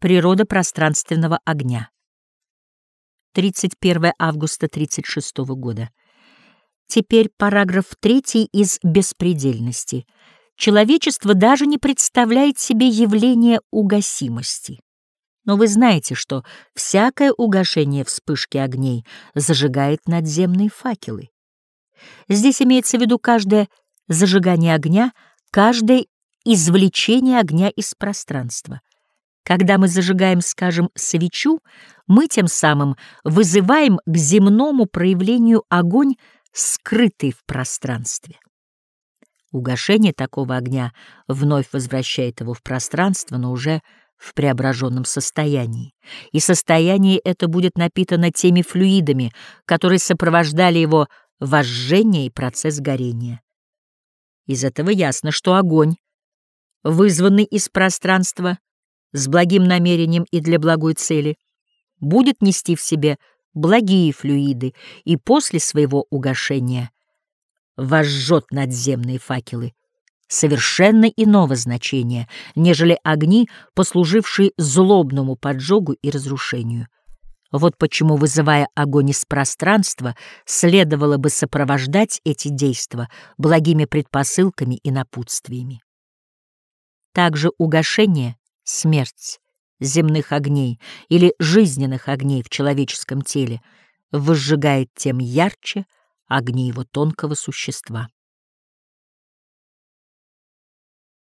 Природа пространственного огня. 31 августа 36 года. Теперь параграф 3 из «Беспредельности». Человечество даже не представляет себе явление угасимости. Но вы знаете, что всякое угошение вспышки огней зажигает надземные факелы. Здесь имеется в виду каждое зажигание огня, каждое извлечение огня из пространства. Когда мы зажигаем, скажем, свечу, мы тем самым вызываем к земному проявлению огонь, скрытый в пространстве. Угошение такого огня вновь возвращает его в пространство, но уже в преображенном состоянии. И состояние это будет напитано теми флюидами, которые сопровождали его вожжение и процесс горения. Из этого ясно, что огонь, вызванный из пространства, с благим намерением и для благой цели, будет нести в себе благие флюиды и после своего угошения возжжет надземные факелы совершенно иного значения, нежели огни, послужившие злобному поджогу и разрушению. Вот почему, вызывая огонь из пространства, следовало бы сопровождать эти действия благими предпосылками и напутствиями. Также угошение смерть земных огней или жизненных огней в человеческом теле возжигает тем ярче огни его тонкого существа.